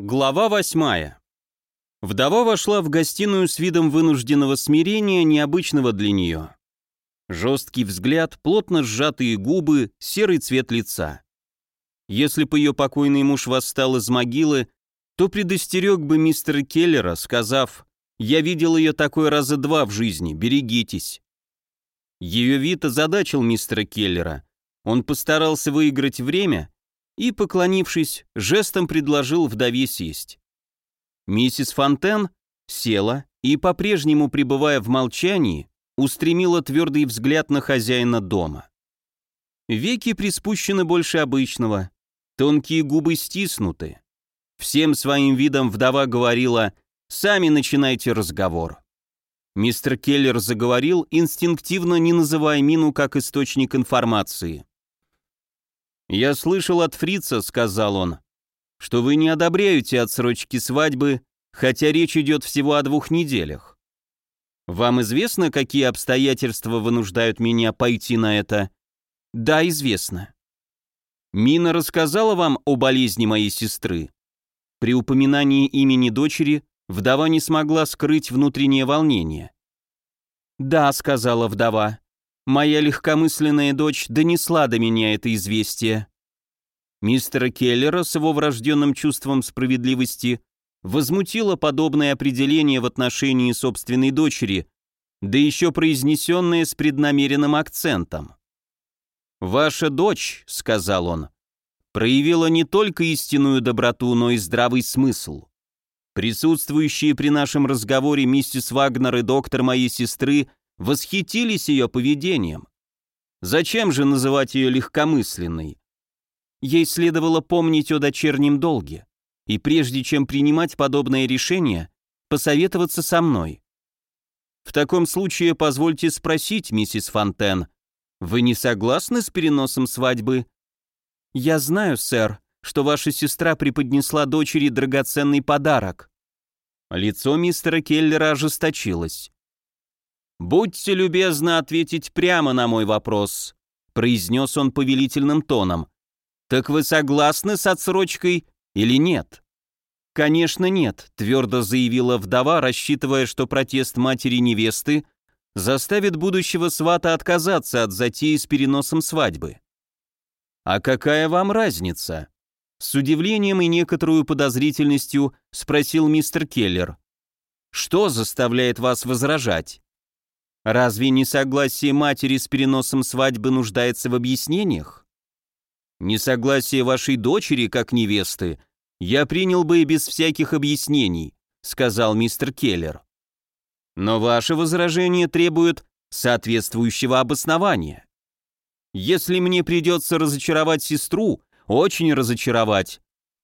Глава восьмая. Вдова вошла в гостиную с видом вынужденного смирения, необычного для нее. Жесткий взгляд, плотно сжатые губы, серый цвет лица. Если бы ее покойный муж восстал из могилы, то предостерег бы мистера Келлера, сказав, «Я видел ее такой раза два в жизни, берегитесь». Ее вид озадачил мистера Келлера. Он постарался выиграть время и, поклонившись, жестом предложил вдове сесть. Миссис Фонтен села и, по-прежнему пребывая в молчании, устремила твердый взгляд на хозяина дома. Веки приспущены больше обычного, тонкие губы стиснуты. Всем своим видом вдова говорила «Сами начинайте разговор». Мистер Келлер заговорил, инстинктивно не называя Мину как источник информации. «Я слышал от фрица», — сказал он, — «что вы не одобряете отсрочки свадьбы, хотя речь идет всего о двух неделях. Вам известно, какие обстоятельства вынуждают меня пойти на это?» «Да, известно». «Мина рассказала вам о болезни моей сестры?» При упоминании имени дочери вдова не смогла скрыть внутреннее волнение. «Да», — сказала вдова, Моя легкомысленная дочь донесла до меня это известие. Мистера Келлера с его врожденным чувством справедливости возмутило подобное определение в отношении собственной дочери, да еще произнесенное с преднамеренным акцентом. «Ваша дочь», — сказал он, — проявила не только истинную доброту, но и здравый смысл. Присутствующие при нашем разговоре миссис Вагнер и доктор моей сестры восхитились ее поведением. Зачем же называть ее легкомысленной? Ей следовало помнить о дочернем долге, и прежде чем принимать подобное решение, посоветоваться со мной. В таком случае позвольте спросить, миссис Фонтен, вы не согласны с переносом свадьбы? Я знаю, сэр, что ваша сестра преподнесла дочери драгоценный подарок. Лицо мистера Келлера ожесточилось. «Будьте любезны ответить прямо на мой вопрос», произнес он повелительным тоном. «Так вы согласны с отсрочкой или нет?» «Конечно нет», твердо заявила вдова, рассчитывая, что протест матери невесты заставит будущего свата отказаться от затеи с переносом свадьбы. «А какая вам разница?» С удивлением и некоторую подозрительностью спросил мистер Келлер. «Что заставляет вас возражать?» Разве несогласие матери с переносом свадьбы нуждается в объяснениях? Несогласие вашей дочери, как невесты, я принял бы и без всяких объяснений, сказал мистер Келлер. Но ваше возражение требует соответствующего обоснования. Если мне придется разочаровать сестру, очень разочаровать,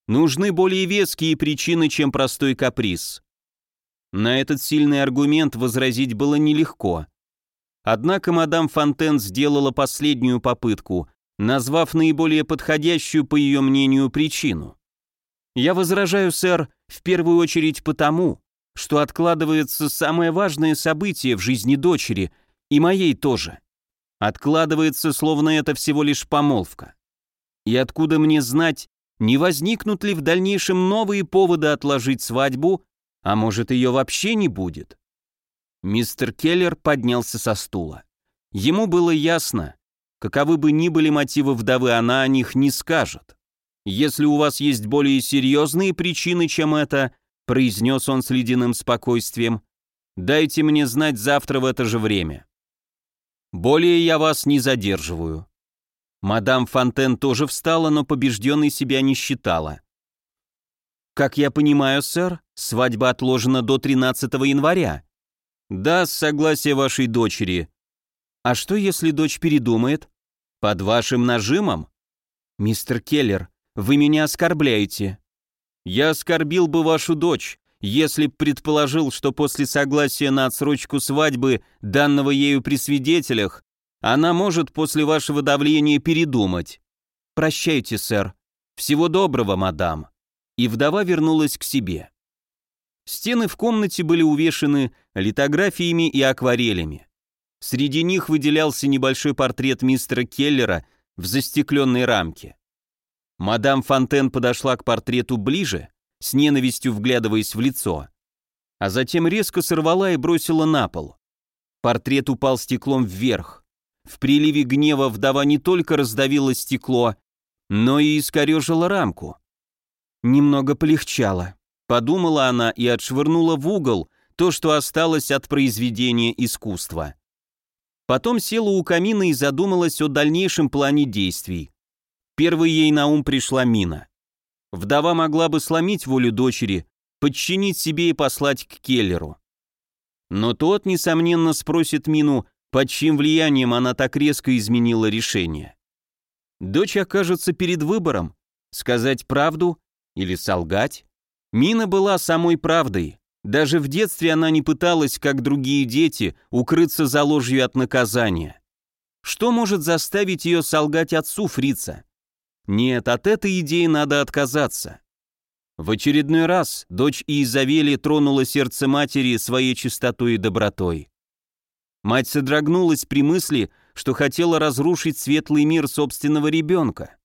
нужны более веские причины, чем простой каприз. На этот сильный аргумент возразить было нелегко. Однако мадам Фонтен сделала последнюю попытку, назвав наиболее подходящую, по ее мнению, причину. «Я возражаю, сэр, в первую очередь потому, что откладывается самое важное событие в жизни дочери, и моей тоже. Откладывается, словно это всего лишь помолвка. И откуда мне знать, не возникнут ли в дальнейшем новые поводы отложить свадьбу, а может ее вообще не будет? Мистер Келлер поднялся со стула. Ему было ясно, каковы бы ни были мотивы вдовы, она о них не скажет. «Если у вас есть более серьезные причины, чем это», произнес он с ледяным спокойствием, «дайте мне знать завтра в это же время. Более я вас не задерживаю». Мадам Фонтен тоже встала, но побежденной себя не считала. «Как я понимаю, сэр, свадьба отложена до 13 января», да, с согласия вашей дочери. А что, если дочь передумает? Под вашим нажимом? Мистер Келлер, вы меня оскорбляете. Я оскорбил бы вашу дочь, если б предположил, что после согласия на отсрочку свадьбы, данного ею при свидетелях, она может после вашего давления передумать. Прощайте, сэр. Всего доброго, мадам. И вдова вернулась к себе. Стены в комнате были увешаны литографиями и акварелями. Среди них выделялся небольшой портрет мистера Келлера в застекленной рамке. Мадам Фонтен подошла к портрету ближе, с ненавистью вглядываясь в лицо. А затем резко сорвала и бросила на пол. Портрет упал стеклом вверх. В приливе гнева вдова не только раздавила стекло, но и искорежила рамку. Немного полегчало. Подумала она и отшвырнула в угол то, что осталось от произведения искусства. Потом села у камина и задумалась о дальнейшем плане действий. Первой ей на ум пришла Мина. Вдова могла бы сломить волю дочери, подчинить себе и послать к Келлеру. Но тот, несомненно, спросит Мину, под чьим влиянием она так резко изменила решение. Дочь окажется перед выбором, сказать правду или солгать. Мина была самой правдой. Даже в детстве она не пыталась, как другие дети, укрыться за ложью от наказания. Что может заставить ее солгать отцу фрица? Нет, от этой идеи надо отказаться. В очередной раз дочь Иезавели тронула сердце матери своей чистотой и добротой. Мать содрогнулась при мысли, что хотела разрушить светлый мир собственного ребенка.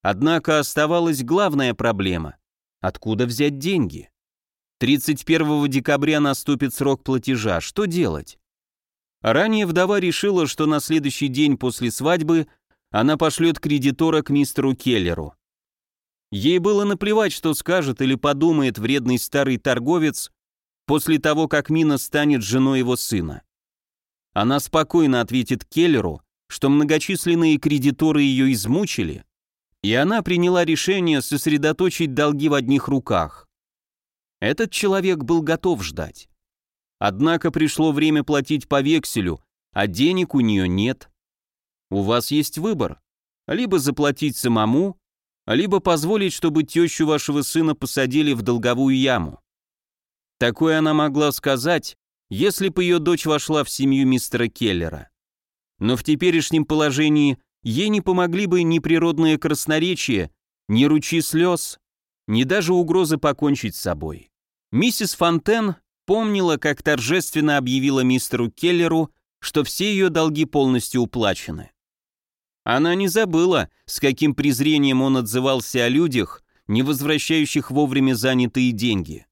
Однако оставалась главная проблема – откуда взять деньги? 31 декабря наступит срок платежа, что делать? Ранее вдова решила, что на следующий день после свадьбы она пошлет кредитора к мистеру Келлеру. Ей было наплевать, что скажет или подумает вредный старый торговец после того, как Мина станет женой его сына. Она спокойно ответит Келлеру, что многочисленные кредиторы ее измучили, и она приняла решение сосредоточить долги в одних руках. Этот человек был готов ждать. Однако пришло время платить по векселю, а денег у нее нет. У вас есть выбор. Либо заплатить самому, либо позволить, чтобы тещу вашего сына посадили в долговую яму. Такое она могла сказать, если бы ее дочь вошла в семью мистера Келлера. Но в теперешнем положении ей не помогли бы ни природное красноречие, ни ручьи слез, ни даже угрозы покончить с собой. Миссис Фонтен помнила, как торжественно объявила мистеру Келлеру, что все ее долги полностью уплачены. Она не забыла, с каким презрением он отзывался о людях, не возвращающих вовремя занятые деньги.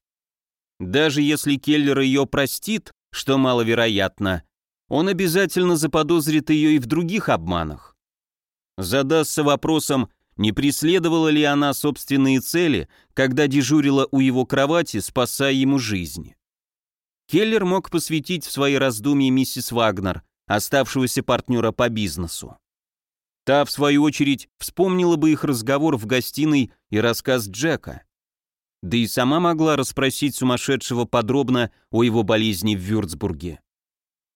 Даже если Келлер ее простит, что маловероятно, он обязательно заподозрит ее и в других обманах. Задастся вопросом, не преследовала ли она собственные цели, когда дежурила у его кровати, спасая ему жизнь. Келлер мог посвятить в свои раздумья миссис Вагнер, оставшегося партнера по бизнесу. Та, в свою очередь, вспомнила бы их разговор в гостиной и рассказ Джека да и сама могла расспросить сумасшедшего подробно о его болезни в Вюрцбурге.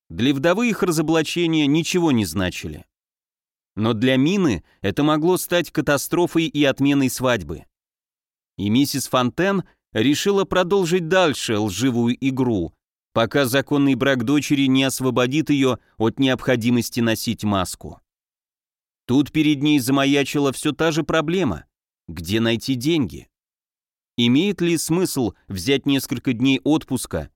Для вдовы их разоблачения ничего не значили. Но для Мины это могло стать катастрофой и отменой свадьбы. И миссис Фонтен решила продолжить дальше лживую игру, пока законный брак дочери не освободит ее от необходимости носить маску. Тут перед ней замаячила все та же проблема – где найти деньги? Имеет ли смысл взять несколько дней отпуска,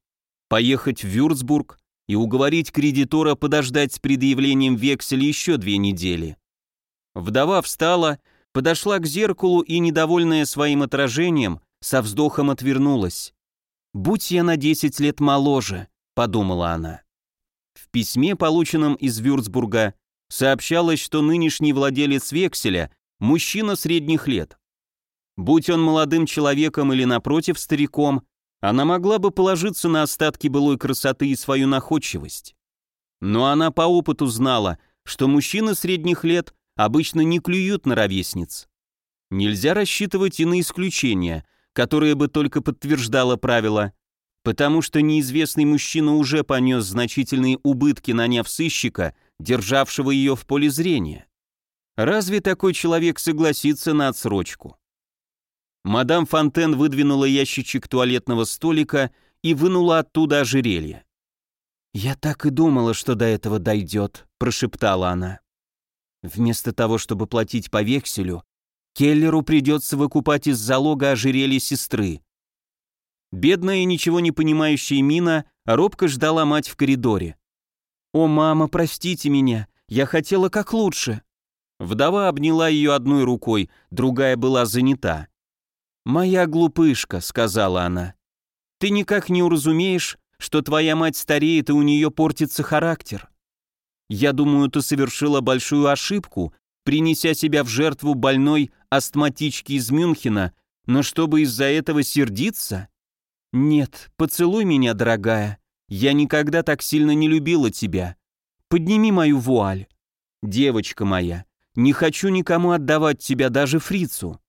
поехать в Вюрцбург и уговорить кредитора подождать с предъявлением векселя еще две недели? Вдова встала, подошла к зеркалу и, недовольная своим отражением, со вздохом отвернулась. «Будь я на 10 лет моложе», — подумала она. В письме, полученном из Вюрцбурга, сообщалось, что нынешний владелец векселя – мужчина средних лет. Будь он молодым человеком или, напротив, стариком, она могла бы положиться на остатки былой красоты и свою находчивость. Но она по опыту знала, что мужчины средних лет обычно не клюют на ровесниц. Нельзя рассчитывать и на исключения, которое бы только подтверждало правило, потому что неизвестный мужчина уже понес значительные убытки, наняв сыщика, державшего ее в поле зрения. Разве такой человек согласится на отсрочку? Мадам Фонтен выдвинула ящичек туалетного столика и вынула оттуда ожерелье. «Я так и думала, что до этого дойдет», — прошептала она. «Вместо того, чтобы платить по векселю, Келлеру придется выкупать из залога ожерелье сестры». Бедная и ничего не понимающая Мина робко ждала мать в коридоре. «О, мама, простите меня, я хотела как лучше». Вдова обняла ее одной рукой, другая была занята. «Моя глупышка», — сказала она. «Ты никак не уразумеешь, что твоя мать стареет и у нее портится характер. Я думаю, ты совершила большую ошибку, принеся себя в жертву больной астматички из Мюнхена, но чтобы из-за этого сердиться? Нет, поцелуй меня, дорогая. Я никогда так сильно не любила тебя. Подними мою вуаль. Девочка моя, не хочу никому отдавать тебя, даже фрицу.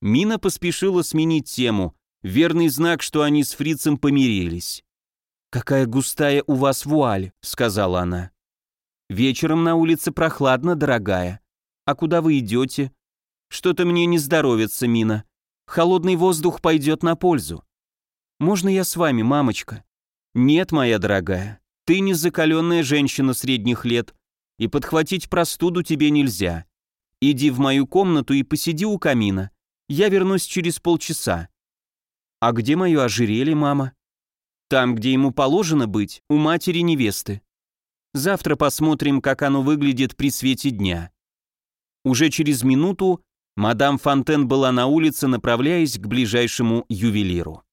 Мина поспешила сменить тему, верный знак, что они с фрицем помирились. «Какая густая у вас вуаль», — сказала она. «Вечером на улице прохладно, дорогая. А куда вы идете? Что-то мне не здоровится, Мина. Холодный воздух пойдет на пользу. Можно я с вами, мамочка? Нет, моя дорогая, ты не закаленная женщина средних лет, и подхватить простуду тебе нельзя. Иди в мою комнату и посиди у камина. Я вернусь через полчаса. А где мое ожерелье, мама? Там, где ему положено быть, у матери невесты. Завтра посмотрим, как оно выглядит при свете дня. Уже через минуту мадам Фонтен была на улице, направляясь к ближайшему ювелиру.